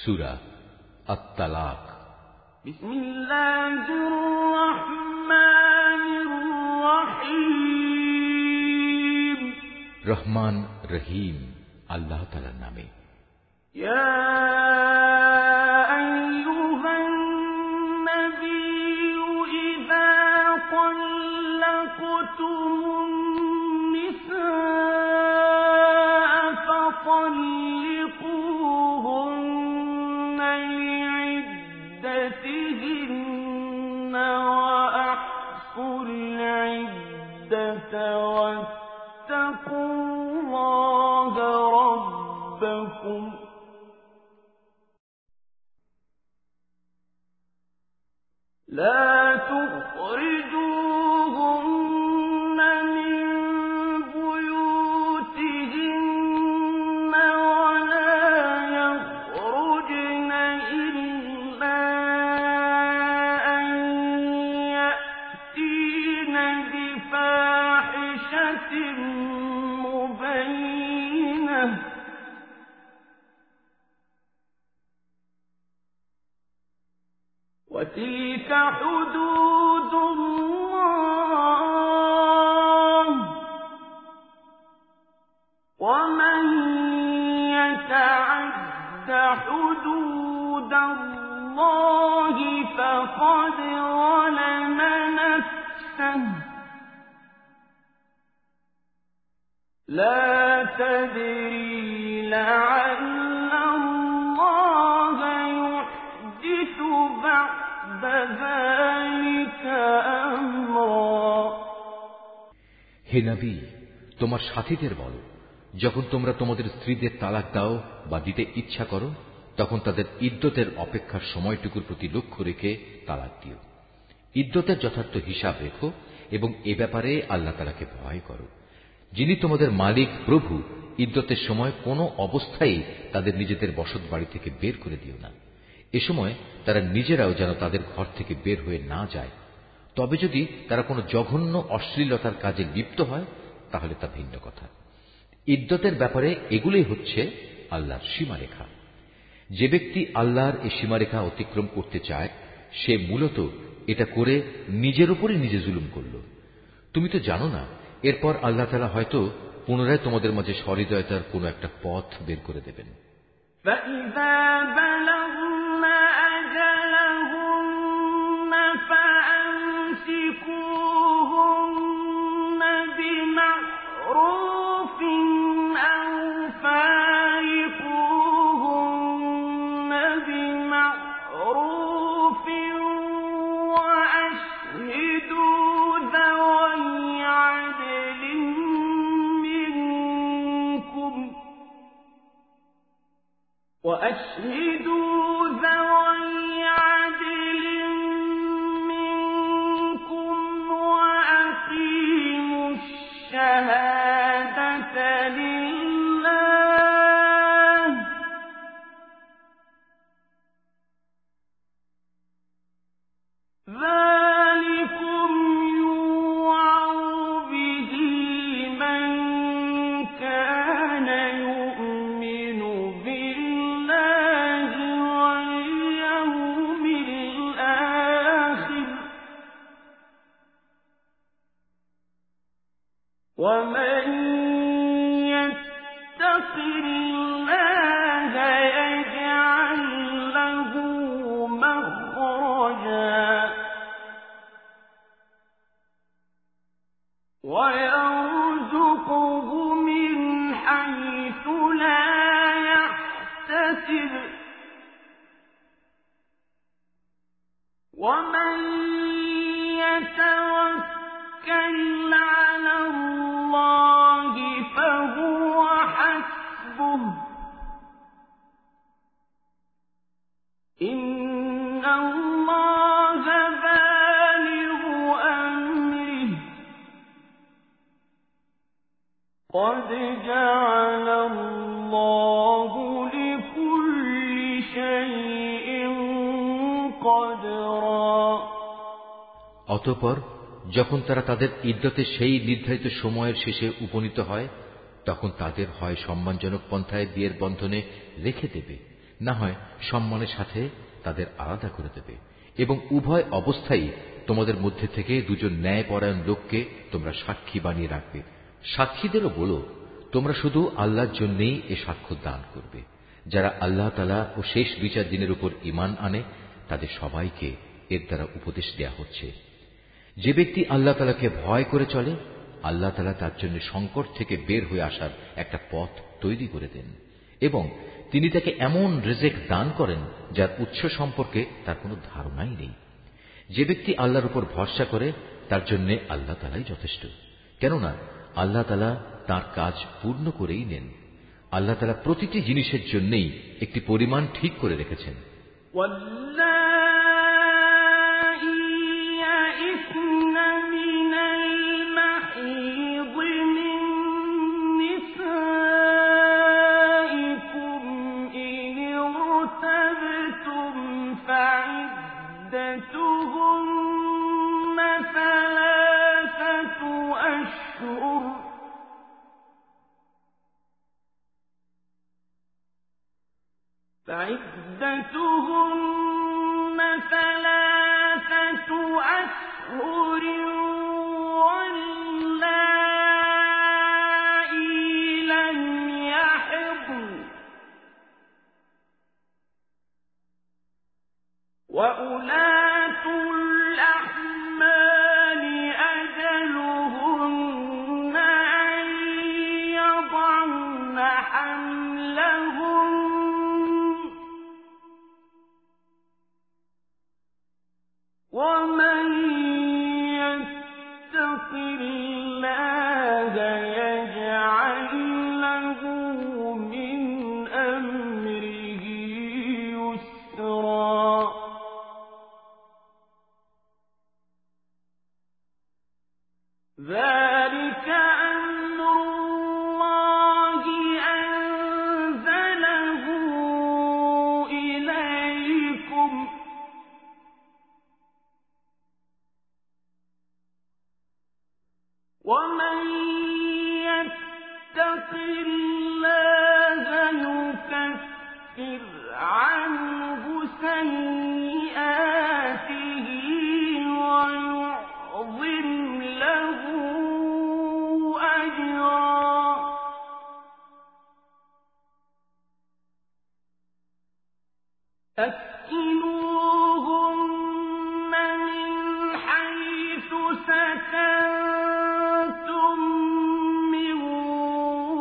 সুরা আত্মালাক بسم الله الرحمن الرحيم রহমান রহিম আল্লাহ তালার নামে يا أيها النبي إذا طلقتم وتلك حدود الله. ومن يتعد حدود الله فقد ظلم نفسه. হে নবী, তোমার সাথীদের বলো, যখন তোমরা তোমাদের স্ত্রীদের তালাক দাও বা দিতে ইচ্ছা করো, তখন তাদের ইদ্যতের অপেক্ষার সময়টুকুর প্রতি লক্ষ্য রেখে তালাক দিও। ইদ্যতের যথার্থ হিসাব রেখো এবং এ ব্যাপারে আল্লাহ তালাকে ভয় করো। যিনি তোমাদের মালিক, প্রভু, ইদ্যতের সময় কোনো অবস্থায় তাদের নিজেদের বসত বাড়ি থেকে বের করে দিও না। এ সময় তারা নিজেরাও যেন তাদের ঘর থেকে বের হয়ে না যায় তবে যদি তারা কোনো জঘন্য অশ্লীলতার কাজে লিপ্ত হয় তাহলে তা ভিন্ন কথা ইদ্যতের ব্যাপারে এগুলোই হচ্ছে আল্লাহর সীমারেখা যে ব্যক্তি আল্লাহর এই সীমারেখা অতিক্রম করতে চায় সে মূলত এটা করে নিজের উপরই নিজে জুলুম করল তুমি তো জানো না এরপর আল্লাহ তালা হয়তো পুনরায় তোমাদের মাঝে সহৃদয়তার কোনো একটা পথ বের করে দেবেন فإذا بلغن فأمسكوهن ويرزقه অতঃপর যখন তারা তাদের ইদ্যতে সেই নির্ধারিত সময়ের শেষে উপনীত হয়, তখন তাদের হয় সম্মানজনক পন্থায় বিয়ের বন্ধনে রেখে দেবে, না হয় সম্মানের সাথে তাদের আলাদা করে দেবে। এবং উভয় অবস্থায় তোমাদের মধ্যে থেকে দুজন ন্যায়পরায়ণ লোককে তোমরা সাক্ষী বানিয়ে রাখবে। সাক্ষীদেরও বলো, তোমরা শুধু আল্লাহর জন্যেই এ সাক্ষ্য দান করবে। যারা আল্লাহ তালা ও শেষ বিচার দিনের উপর ইমান আনে, তাদের সবাইকে এর দ্বারা উপদেশ দেয়া হচ্ছে। যে ব্যক্তি আল্লাহ তালাকে ভয় করে চলে, আল্লাহ তালা তার জন্য সংকট থেকে বের হয়ে আসার একটা পথ তৈরি করে দেন এবং তিনি তাকে এমন রেজেক দান করেন যার উৎস সম্পর্কে তার কোনো ধারণাই নেই। যে ব্যক্তি আল্লাহর উপর ভরসা করে, তার জন্য আল্লাহ তালাই যথেষ্ট। কেননা আল্লাহ তালা তার কাজ পূর্ণ করেই নেন। আল্লাহ তালা প্রতিটি জিনিসের জন্যই একটি পরিমাণ ঠিক করে রেখেছেন। Hmm. وأولئك ذلك من حيث من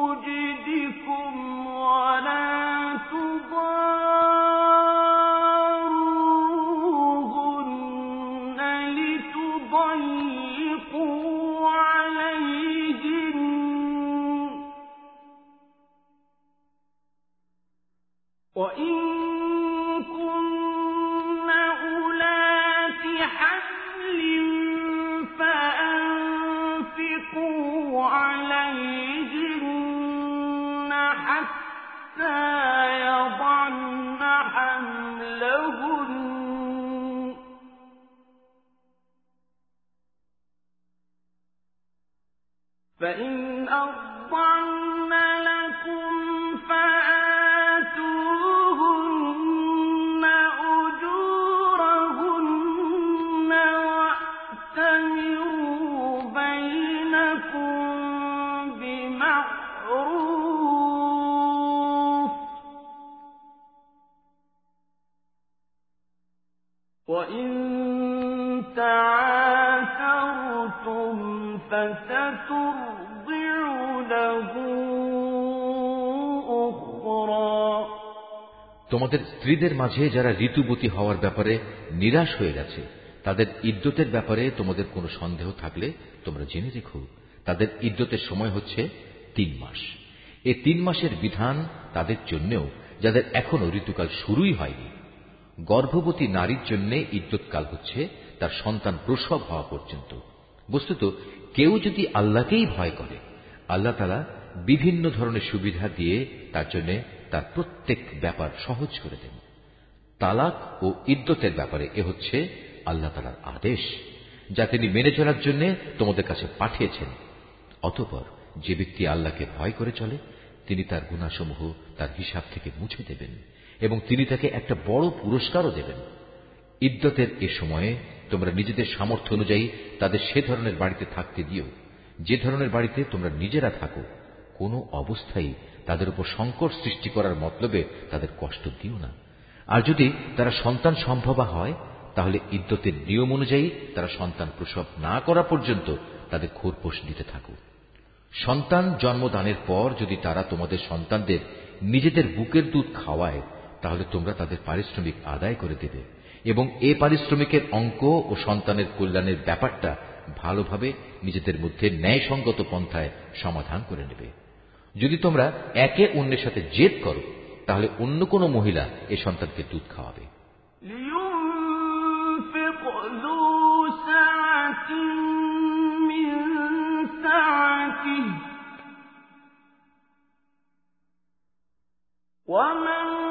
وجدكم ولا لتضيقوا عليهن. وإن فإن তোমাদের স্ত্রীদের মাঝে যারা ঋতুবতী হওয়ার ব্যাপারে নিরাশ হয়ে গেছে, তাদের ইদ্যতের ব্যাপারে তোমাদের কোনো সন্দেহ থাকলে তোমরা জেনে রেখো। তাদের ইদ্যতের সময় হচ্ছে তিন মাস। এই তিন মাসের বিধান তাদের জন্যেও, যাদের এখনও ঋতুকাল শুরুই হয়নি। গর্ভবতী নারীর জন্য ইদ্যৎকাল হচ্ছে তার সন্তান প্রসব হওয়া পর্যন্ত। বস্তুত, কেউ যদি আল্লাহকেই ভয় করে, আল্লাহ তালা বিভিন্ন ধরনের সুবিধা দিয়ে তার জন্য তার প্রত্যেক ব্যাপার সহজ করে দেন। তালাক ও ইদ্যতের ব্যাপারে এ হচ্ছে আল্লাহ তালার আদেশ, যা তিনি মেনে চলার জন্য তোমাদের কাছে পাঠিয়েছেন। অতপর যে ব্যক্তি আল্লাহকে ভয় করে চলে, তিনি তার গুণাসমূহ তার হিসাব থেকে মুছে দেবেন এবং তিনি তাকে একটা বড় পুরস্কারও দেবেন। ইদ্যতের এ সময়ে তোমরা নিজেদের সামর্থ্য অনুযায়ী তাদের সে ধরনের বাড়িতে থাকতে দিও। যে ধরনের বাড়িতে তোমরা নিজেরা থাকো, কোনো অবস্থায় তাদের উপর সংকট সৃষ্টি করার মতলবে তাদের কষ্ট দিও না। আর যদি তারা সন্তান সম্ভবা হয়, তাহলে ইদ্যতের নিয়ম অনুযায়ী তারা সন্তান প্রসব না করা পর্যন্ত তাদের খোরপোষ দিতে থাকো। সন্তান জন্মদানের পর যদি তারা তোমাদের সন্তানদের নিজেদের বুকের দুধ খাওয়ায়, তাহলে তোমরা তাদের পারিশ্রমিক আদায় করে দেবে এবং এ পারিশ্রমিকের অঙ্ক ও সন্তানের কল্যাণের ব্যাপারটা ভালোভাবে নিজেদের মধ্যে ন্যায়সঙ্গত পন্থায় সমাধান করে নেবে। যদি তোমরা একে অন্যের সাথে জেদ করো তাহলে অন্য কোনো মহিলা এ সন্তানকে দুধ খাওয়াবে ومن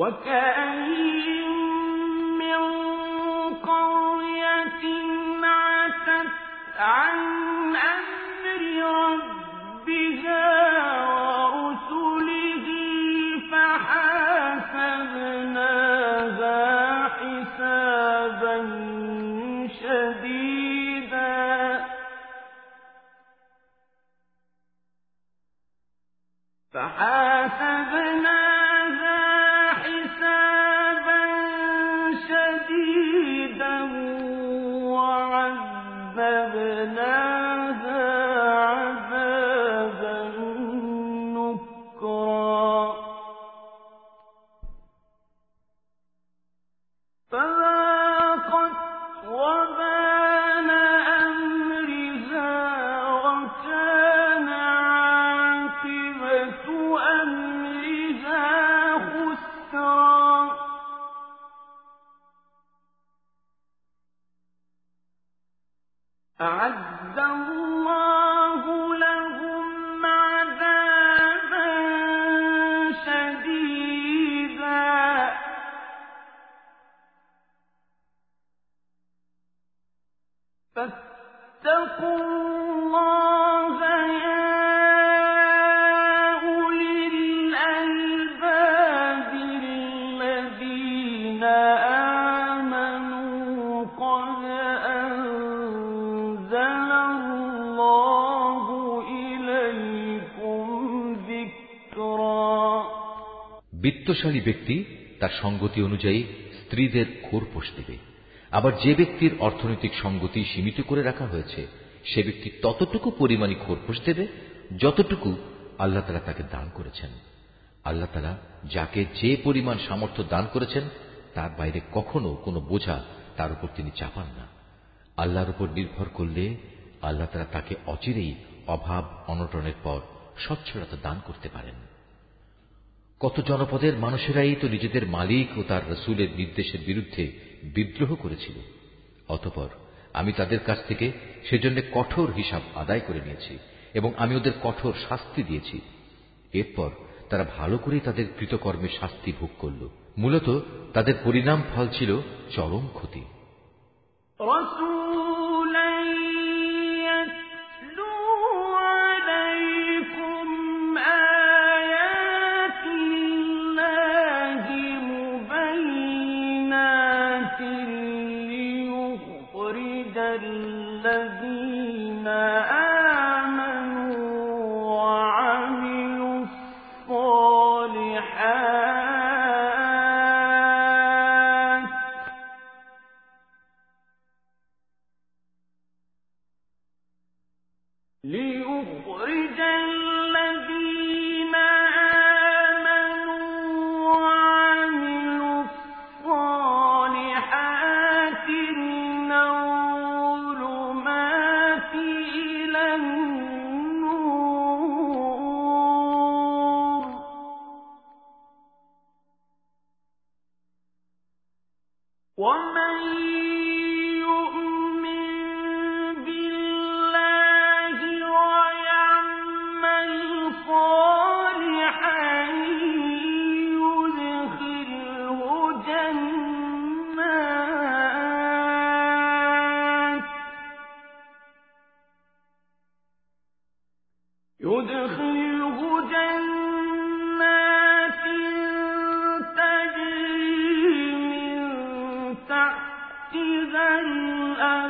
وكأين من قرية عتت عن أعد الله বিত্তশালী ব্যক্তি তার সঙ্গতি অনুযায়ী স্ত্রীদের খোরপোষ দেবে। আবার যে ব্যক্তির অর্থনৈতিক সঙ্গতি সীমিত করে রাখা হয়েছে, সে ব্যক্তি ততটুকু পরিমাণই খোরপোষ দেবে যতটুকু আল্লাহ তালা তাকে দান করেছেন। আল্লাহ তালা যাকে যে পরিমাণ সামর্থ্য দান করেছেন, তার বাইরে কখনো কোনো বোঝা তার উপর তিনি চাপান না। আল্লাহর উপর নির্ভর করলে আল্লাহ তালা তাকে অচিরেই অভাব, অনটনের পর স্বচ্ছলতা দান করতে পারেন। কত জনপদের মানুষেরাই তো নিজেদের মালিক ও তার রসুলের নির্দেশের বিরুদ্ধে বিদ্রোহ করেছিল। অতপর আমি তাদের কাছ থেকে সেজন্য কঠোর হিসাব আদায় করে নিয়েছি এবং আমি ওদের কঠোর শাস্তি দিয়েছি। এরপর তারা ভালো করেই তাদের কৃতকর্মের শাস্তি ভোগ করল। মূলত তাদের পরিণাম ফল ছিল চরম ক্ষতি। الذين آمنوا 我们。إذا الأمر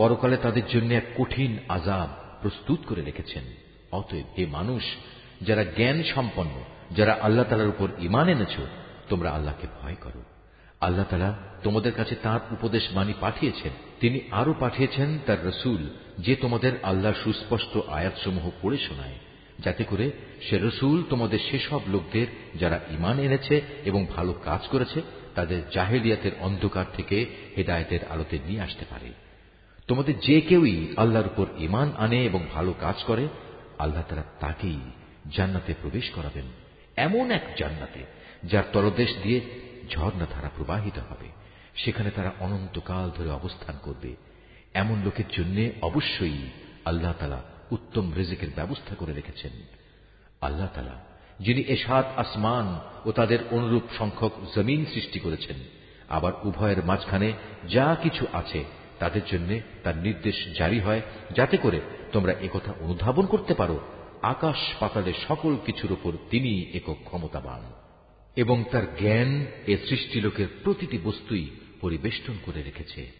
পরকালে তাদের জন্য এক কঠিন আজাব প্রস্তুত করে রেখেছেন। অতএব হে মানুষ, যারা জ্ঞান সম্পন্ন, যারা আল্লাহ তালার উপর ইমান এনেছ, তোমরা আল্লাহকে ভয় করো। আল্লাহ তালা তোমাদের কাছে তার উপদেশ বাণী পাঠিয়েছেন। তিনি আরও পাঠিয়েছেন তার রসুল, যে তোমাদের আল্লাহ সুস্পষ্ট আয়াতসমূহ পড়ে শোনায়। যাতে করে সে রসুল তোমাদের সেসব লোকদের, যারা ইমান এনেছে এবং ভালো কাজ করেছে, তাদের জাহেলিয়াতের অন্ধকার থেকে হেদায়তের আলোতে নিয়ে আসতে পারে। তোমাদের যে কেউই আল্লাহর উপর ইমান আনে এবং ভালো কাজ করে, আল্লাহ তারা তাকেই জান্নাতে প্রবেশ করাবেন। এমন এক জান্নাতে, যার তলদেশ দিয়ে ঝর্ণা ধারা প্রবাহিত হবে। সেখানে তারা অনন্তকাল ধরে অবস্থান করবে। এমন লোকের জন্য অবশ্যই আল্লাহ তালা উত্তম রেজেকের ব্যবস্থা করে রেখেছেন। আল্লাহ তালা, যিনি এসাদ আসমান ও তাদের অনুরূপ সংখ্যক জমিন সৃষ্টি করেছেন, আবার উভয়ের মাঝখানে যা কিছু আছে তাদের জন্য তার নির্দেশ জারি হয়, যাতে করে তোমরা একথা অনুধাবন করতে পারো, আকাশ পাতালে সকল কিছুর উপর তিনি একক ক্ষমতাবান। এবং তার জ্ঞান এ সৃষ্টিলোকের প্রতিটি বস্তুই পরিবেষ্টন করে রেখেছে।